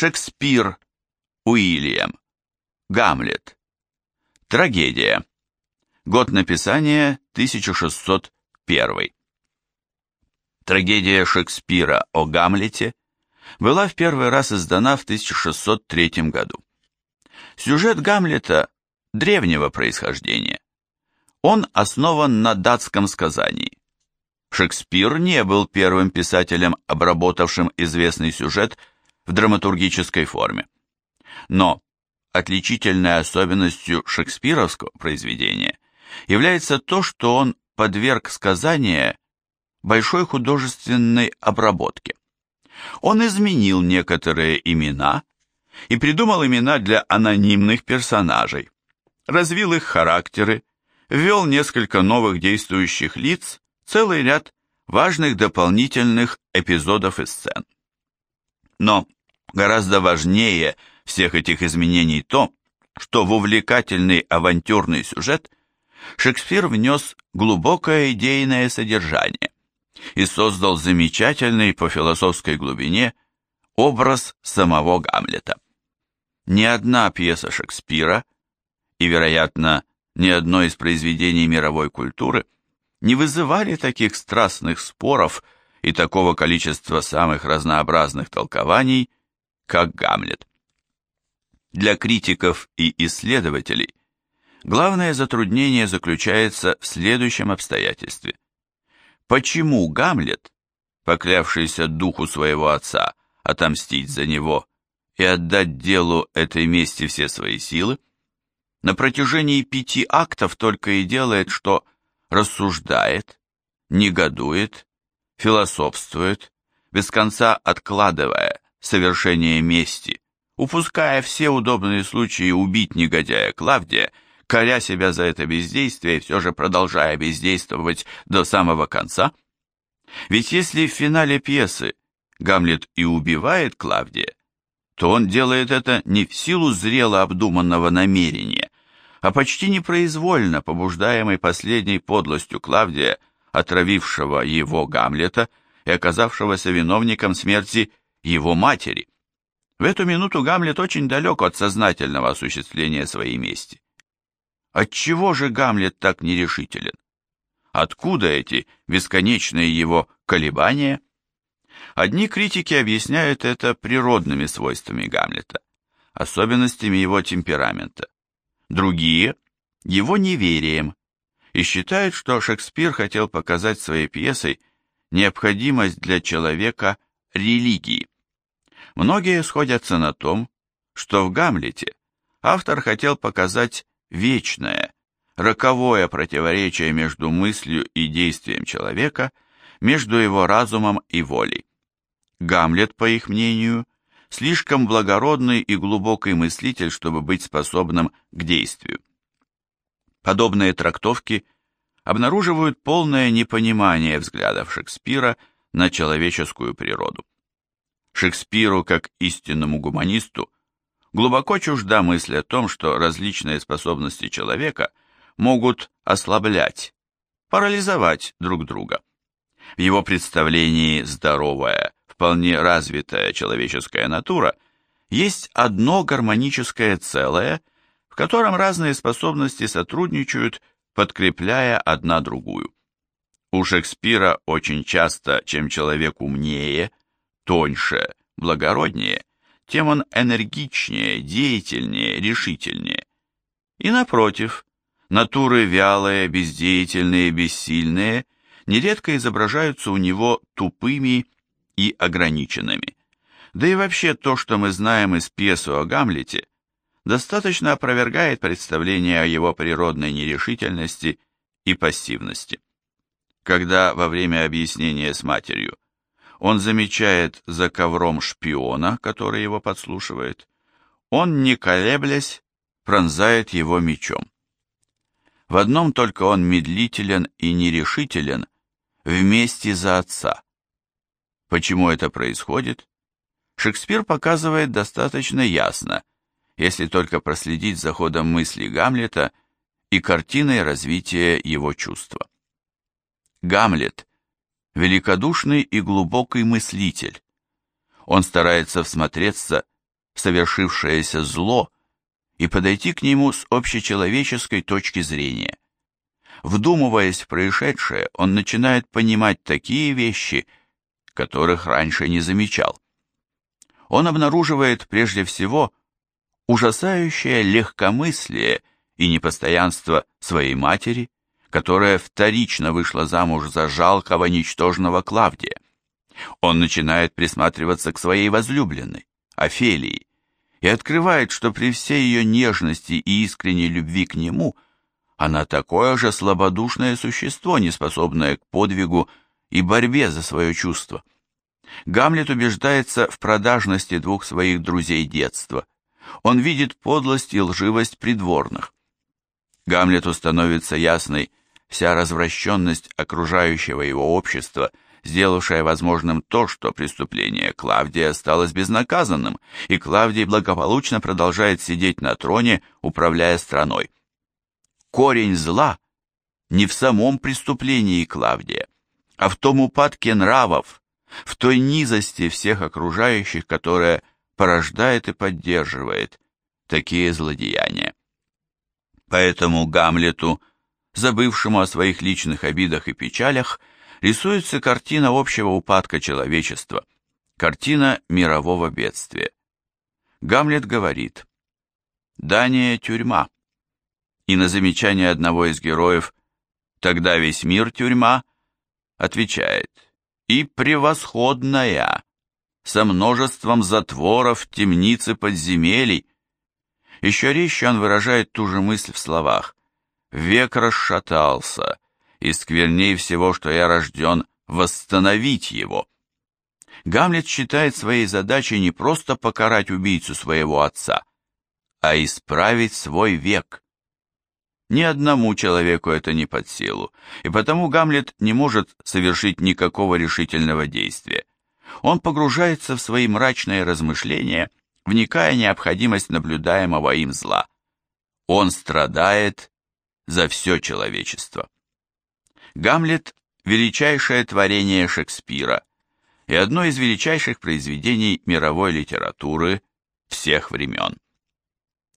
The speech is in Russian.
Шекспир, Уильям. Гамлет. Трагедия. Год написания 1601. Трагедия Шекспира о Гамлете была в первый раз издана в 1603 году. Сюжет Гамлета древнего происхождения. Он основан на датском сказании. Шекспир не был первым писателем, обработавшим известный сюжет в драматургической форме. Но отличительной особенностью шекспировского произведения является то, что он подверг сказания большой художественной обработке. Он изменил некоторые имена и придумал имена для анонимных персонажей, развил их характеры, ввел несколько новых действующих лиц, целый ряд важных дополнительных эпизодов и сцен. Но гораздо важнее всех этих изменений то, что в увлекательный авантюрный сюжет Шекспир внес глубокое идейное содержание и создал замечательный по философской глубине образ самого Гамлета. Ни одна пьеса Шекспира и, вероятно, ни одно из произведений мировой культуры не вызывали таких страстных споров и такого количества самых разнообразных толкований, как Гамлет. Для критиков и исследователей главное затруднение заключается в следующем обстоятельстве. Почему Гамлет, поклявшийся духу своего отца отомстить за него и отдать делу этой мести все свои силы, на протяжении пяти актов только и делает, что рассуждает, негодует, философствует, без конца откладывая совершение мести, упуская все удобные случаи убить негодяя Клавдия, коря себя за это бездействие и все же продолжая бездействовать до самого конца? Ведь если в финале пьесы Гамлет и убивает Клавдия, то он делает это не в силу зрело обдуманного намерения, а почти непроизвольно, побуждаемый последней подлостью Клавдия, отравившего его Гамлета и оказавшегося виновником смерти его матери. В эту минуту Гамлет очень далек от сознательного осуществления своей мести. Отчего же Гамлет так нерешителен? Откуда эти бесконечные его колебания? Одни критики объясняют это природными свойствами Гамлета, особенностями его темперамента. Другие – его неверием и считают, что Шекспир хотел показать своей пьесой необходимость для человека религии. Многие сходятся на том, что в Гамлете автор хотел показать вечное, роковое противоречие между мыслью и действием человека, между его разумом и волей. Гамлет, по их мнению, слишком благородный и глубокий мыслитель, чтобы быть способным к действию. Подобные трактовки обнаруживают полное непонимание взглядов Шекспира на человеческую природу. Шекспиру, как истинному гуманисту, глубоко чужда мысль о том, что различные способности человека могут ослаблять, парализовать друг друга. В его представлении здоровая, вполне развитая человеческая натура есть одно гармоническое целое, в котором разные способности сотрудничают, подкрепляя одна другую. У Шекспира очень часто, чем человек умнее, тоньше, благороднее, тем он энергичнее, деятельнее, решительнее. И напротив, натуры вялые, бездеятельные, бессильные нередко изображаются у него тупыми и ограниченными. Да и вообще то, что мы знаем из пьесы о Гамлете, достаточно опровергает представление о его природной нерешительности и пассивности. Когда во время объяснения с матерью он замечает за ковром шпиона, который его подслушивает, он, не колеблясь, пронзает его мечом. В одном только он медлителен и нерешителен вместе за отца. Почему это происходит? Шекспир показывает достаточно ясно, если только проследить за ходом мысли Гамлета и картиной развития его чувства. Гамлет – великодушный и глубокий мыслитель. Он старается всмотреться совершившееся зло и подойти к нему с общечеловеческой точки зрения. Вдумываясь в происшедшее, он начинает понимать такие вещи, которых раньше не замечал. Он обнаруживает прежде всего ужасающее легкомыслие и непостоянство своей матери, которая вторично вышла замуж за жалкого ничтожного Клавдия. Он начинает присматриваться к своей возлюбленной, Офелии, и открывает, что при всей ее нежности и искренней любви к нему она такое же слабодушное существо, неспособное к подвигу и борьбе за свое чувство. Гамлет убеждается в продажности двух своих друзей детства. Он видит подлость и лживость придворных. Гамлету становится ясной вся развращенность окружающего его общества – сделавшая возможным то, что преступление Клавдия осталось безнаказанным, и Клавдий благополучно продолжает сидеть на троне, управляя страной. Корень зла не в самом преступлении Клавдия, а в том упадке нравов, в той низости всех окружающих, которая порождает и поддерживает такие злодеяния. Поэтому Гамлету, забывшему о своих личных обидах и печалях, рисуется картина общего упадка человечества, картина мирового бедствия. Гамлет говорит «Дания – тюрьма». И на замечание одного из героев «Тогда весь мир – тюрьма» отвечает «И превосходная, со множеством затворов, темниц и подземелий». Еще резче он выражает ту же мысль в словах «Век расшатался, и скверней всего, что я рожден, восстановить его. Гамлет считает своей задачей не просто покарать убийцу своего отца, а исправить свой век. Ни одному человеку это не под силу, и потому Гамлет не может совершить никакого решительного действия. Он погружается в свои мрачные размышления, вникая необходимость наблюдаемого им зла. Он страдает за все человечество. Гамлет – величайшее творение Шекспира и одно из величайших произведений мировой литературы всех времен.